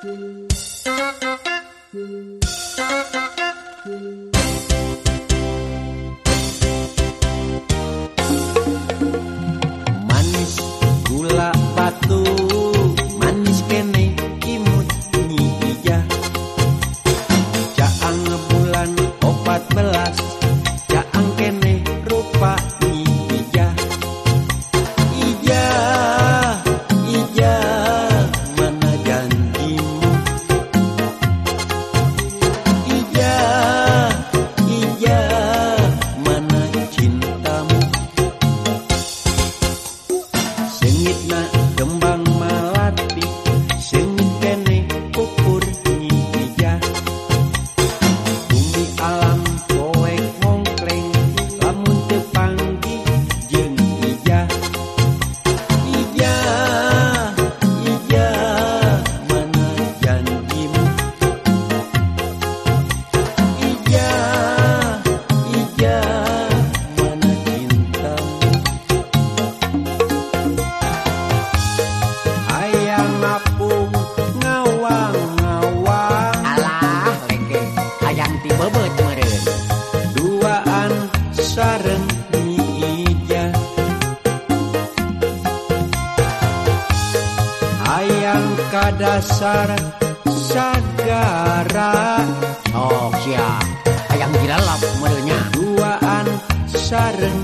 Thank you. kadasar sagara. Oh ayam ayam lap modelnya. Duaan sareng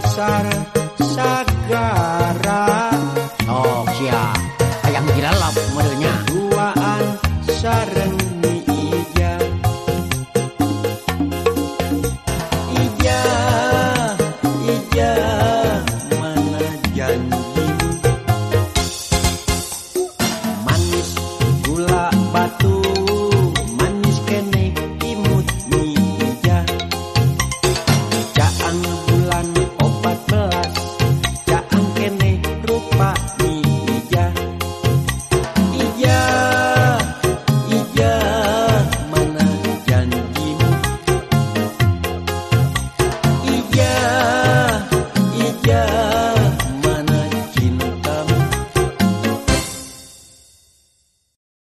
pasar opa.